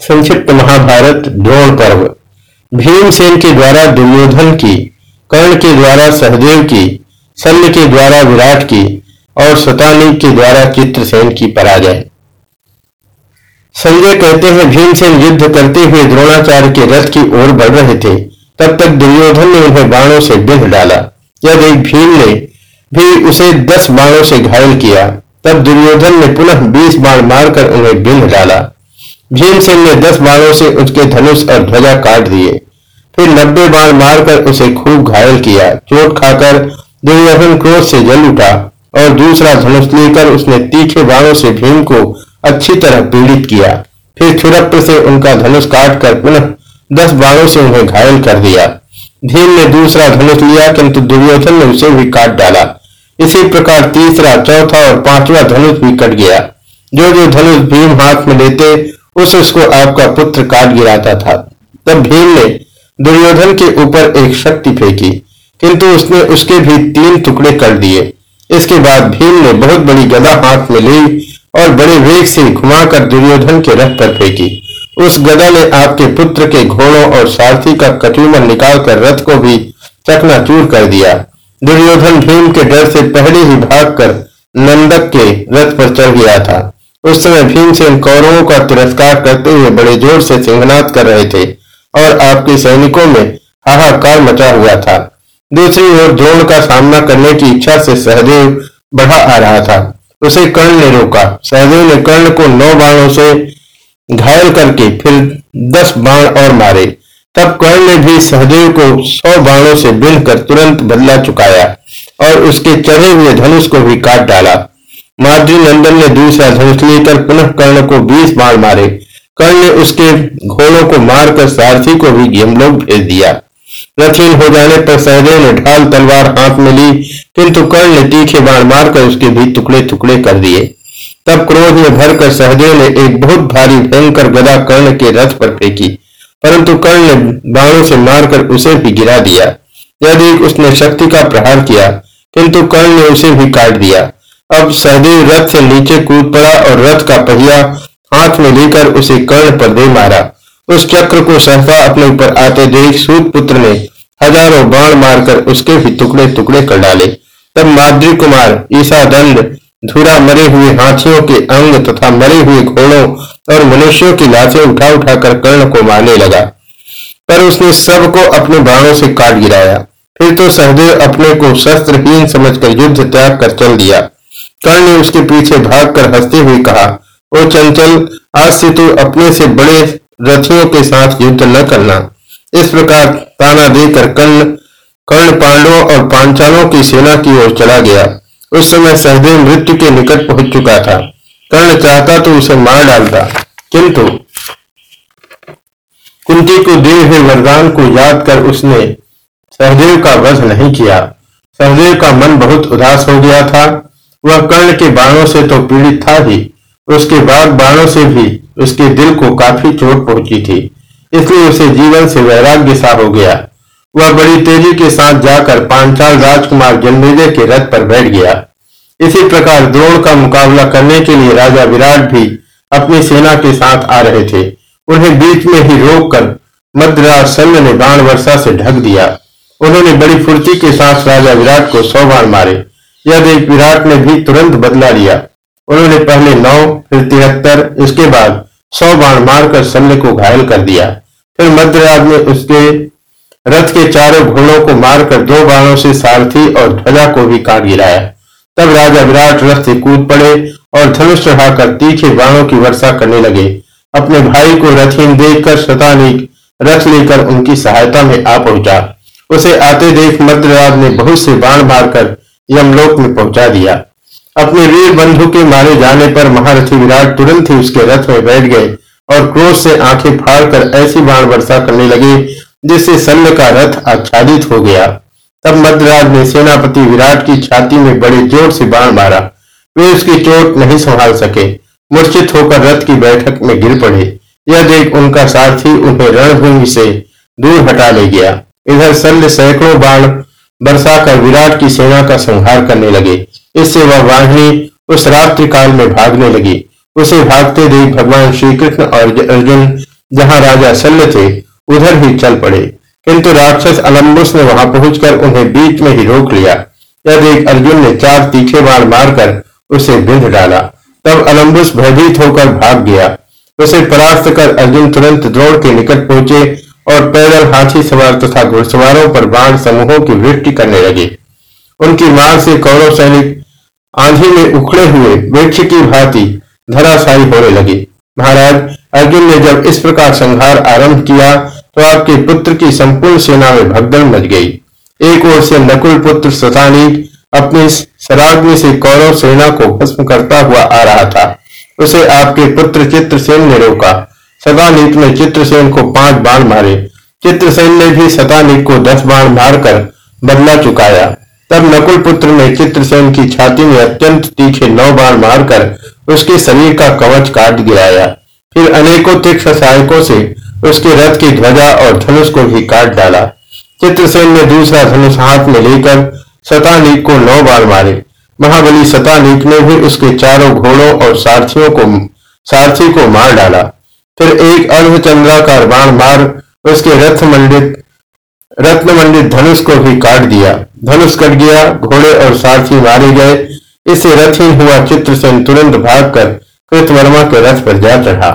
संक्षिप्त महाभारत द्रोण पर्व। भीमसेन के द्वारा दुर्योधन की, कर्ण के द्वारा सहदेव की, शल्य के द्वारा विराट की और शतानी के द्वारा चित्रसेन की पराजय। संजय कहते हैं, भीमसेन युद्ध करते हुए द्रोणाचार्य के रथ की ओर बढ़ रहे थे। तब तक दुर्योधन ने उन्हें बाणों से बिंध डाला। जब एक भीम ने भी उसे दस बाणों से घायल किया। तब दुर्योधन ने पुनः बीस बाण मारकर उन्हें बिंध डाला। भीमसेन ने दस बाणों से उसके धनुष और ध्वजा काट दिए। फिर नब्बे बाण मारकर उसे खूब घायल किया। चोट खाकर दुर्योधन क्रोध से जल उठा और दूसरा धनुष लेकर उसने तीखे बाणों से भीम को अच्छी तरह पीड़ित किया। फिर छुरप्र से उनका धनुष काट कर पुनः दस बाणों से उन्हें घायल कर दिया। भीम ने दूसरा धनुष लिया, किंतु दुर्योधन ने उसे भी काट डाला। इसी प्रकार तीसरा, चौथा और पांचवा धनुष भी कट गया। जो जो धनुष भीम हाथ में लेते उस उसको आपका पुत्र काट गिराता था। तब भीम ने दुर्योधन के ऊपर एक शक्ति फेंकी, किंतु उसने उसके भी तीन टुकड़े कर दिए। इसके बाद भीम ने बहुत बड़ी गदा हाथ में ली और बड़े वेग से घुमाकर दुर्योधन के रथ पर फेंकी। उस गदा ने आपके पुत्र के घोड़ों और सारथी का कटुमर निकालकर रथ को भी चकनाचूर कर दिया। दुर्योधन भीम के डर से पहले ही भागकर नंदक के रथ पर चढ़ गया था। उस समय भीमसेन कौरवों का तिरस्कार करते हुए बड़े ज़ोर से सिंहनाद कर रहे थे और आपके सैनिकों में हाहाकार मचा हुआ था। दूसरी ओर द्रोण का सामना करने की इच्छा से सहदेव बढ़ा आ रहा था। उसे कर्ण ने रोका। सहदेव ने कर्ण को नौ बाणों से घायल करके फिर दस बाण और मारे। तब कर्ण ने भी सहदेव को सौ बाणों से बिन कर तुरंत बदला चुकाया और उसके चढ़े हुए धनुष को भी काट डाला। माद्री नंदन ने दूसरा धनुष लेकर पुनः कर्ण को बीस बाण मारे। कर्ण ने उसके घोड़ों को मारकर सारथी को भी यमलोक भेज दिया। रथीन हो जाने पर सहदेव ने ढाल तलवार हाथ में ली, किंतु कर्ण ने तीखे बाण मारकर उसके भी टुकड़े टुकड़े कर दिए। तब क्रोध में भरकर सहदेव ने एक बहुत भारी, भयंकर गदा कर्ण के रथ पर फेंकी, परंतु कर्ण ने बाणों से मारकर उसे भी गिरा दिया। यदि उसने शक्ति का प्रहार किया, किंतु कर्ण ने उसे भी काट दिया। अब सहदेव रथ से नीचे कूद पड़ा और रथ का पहिया हाथ में लेकर उसे कर्ण पर दे मारा। उस चक्र को सहसा अपने ऊपर आते देख सूत पुत्र ने हज़ारों बाण मारकर उसके भी टुकड़े टुकड़े कर डाले। तब माद्री कुमार ईसा दंड धूरा मरे हुए हाथियों के अंग तथा मरे हुए घोड़ों और मनुष्यों की लाशें उठा उठाकर कर्ण को मारने लगा। पर उसने सबको अपने बाणों से काट गिराया। फिर तो सहदेव अपने को शस्त्रहीन समझकर युद्ध त्याग कर चल दिया। कर्ण ने उसके पीछे भागकर हँसते हुए कहा, ओ चंचल, आज से तू अपने से बड़े रथियों के साथ युद्ध न करना। इस प्रकार ताना देकर कर्ण कर्ण पांडवों और पांचालों की सेना की ओर चला गया। उस समय सहदेव मृत्यु के निकट पहुँच चुका था। कर्ण चाहता तो उसे मार डालता, किंतु कुंती को दिए हुए वरदान को याद कर उसने सहदेव का वध नहीं किया। सहदेव का मन बहुत उदास हो गया था। वह कर्ण के बाणों से तो पीड़ित था ही, उसके बाद बाणों से भी उसके दिल को काफ़ी चोट पहुँची थी, इसलिए उसे जीवन से वैराग्य सा हो गया। वह बड़ी तेज़ी के साथ जाकर पांचाल राजकुमार जन्मेजय के रथ पर बैठ गया। इसी प्रकार द्रोण का मुकाबला करने के लिए राजा विराट भी अपनी सेना के साथ आ रहे थे। उन्हें बीच में ही रोककर मद्राज सैन्य ने बाण वर्षा से ढक दिया। उन्होंने बड़ी फुर्ती के साथ राजा विराट को सौ बाण मारे। यह देख विराट ने भी तुरंत बदला लिया। उन्होंने पहले नौ, फिर तिहत्तर, इसके बाद सौ बाण मारकर शल्य को घायल कर दिया। फिर मध्यराज ने उसके रथ के चारों घोड़ों को मारकर दो बाणों से सारथी और ध्वजा को भी काट गिराया। तब राजा विराट रथ से कूद पड़े और धनुष चढ़ाकर तीखे बाणों की वर्षा करने लगे। अपने भाई को रथहीन देखकर शतानिक रथ लेकर उनकी सहायता में आ पहुँचा। उसे आते देख मध्यराज ने बहुत से बाण मारकर यमलोक में पहुँचा दिया। अपने वीर बंधु के मारे जाने पर महारथी विराट तुरंत ही उसके रथ में बैठ गए और क्रोध से आँखें फाड़कर ऐसी बाण वर्षा करने लगे जिससे सन्न का रथ आच्छादित हो गया। तब मध्यराज ने सेनापति विराट की छाती में बड़े ज़ोर से बाण मारा। वे उसकी चोट नहीं संभाल सके। मूर्छित होकर रथ की बैठक में गिर पड़े। यह देख उनका सारथी उन्हें रणभूमि से दूर हटा ले गया। इधर सल्य सैकड़ों बाण बरसाकर विराट की सेना का संहार करने लगे। इससे वह वाहिनी उस रात्रि काल में भागने लगी। उसे भागते देख भगवान श्री कृष्ण और अर्जुन, जहाँ राजा शल्य थे, उधर ही चल पड़े। किंतु राक्षस अलम्बुस ने वहाँ पहुंचकर उन्हें बीच में ही रोक लिया। यह देख अर्जुन ने चार तीखे बाण मारकर उसे बिंध डाला। तब अलम्बुस भयभीत होकर भाग गया। उसे परास्त कर अर्जुन तुरंत द्रोण के निकट पहुँचे। और पैदल हाथी सवार तथा घुड़सवारों पर बाण समूहों की वृष्टि करने लगे। उनकी मार से कौरव सैनिक आंधी में उखड़े हुए वृक्ष की भांति धराशायी होने लगे। महाराज, अर्जुन ने जब इस प्रकार संहार आरंभ किया तो आपके पुत्र की संपूर्ण सेना में भगदड़ मच गई। एक ओर से नकुल पुत्र सतानी अपनी शराग्नि से कौरव सेना को भस्म करता हुआ आ रहा था। उसे आपके पुत्र चित्रसेन ने रोका। सतानीक ने चित्रसेन को पाँच बाण मारे। चित्रसेन ने भी सतानीक को दस बाण मारकर बदला चुकाया। तब नकुल पुत्र ने चित्रसेन की छाती में अत्यंत तीखे नौ बार मारकर उसके शरीर का कवच काट गिराया। फिर अनेकों तीक्ष्ण सहायकों से उसके रथ की ध्वजा और धनुष को भी काट डाला। चित्रसेन ने दूसरा धनुष हाथ में लेकर सतानीक को नौ बार मारे। महाबली सतानीक ने भी उसके चारों घोड़ों और सारथियों को सारथी को मार डाला। फिर एक अर्धचंद्राकार बाण मार उसके रथ मंडित, रत्न मंडित धनुष को भी काट दिया। धनुष कट गया, घोड़े और सारथी मारे गए। इससे रथहीन हुआ चित्रसेन तुरंत भागकर कृतवर्मा के रथ पर जा चढ़ा।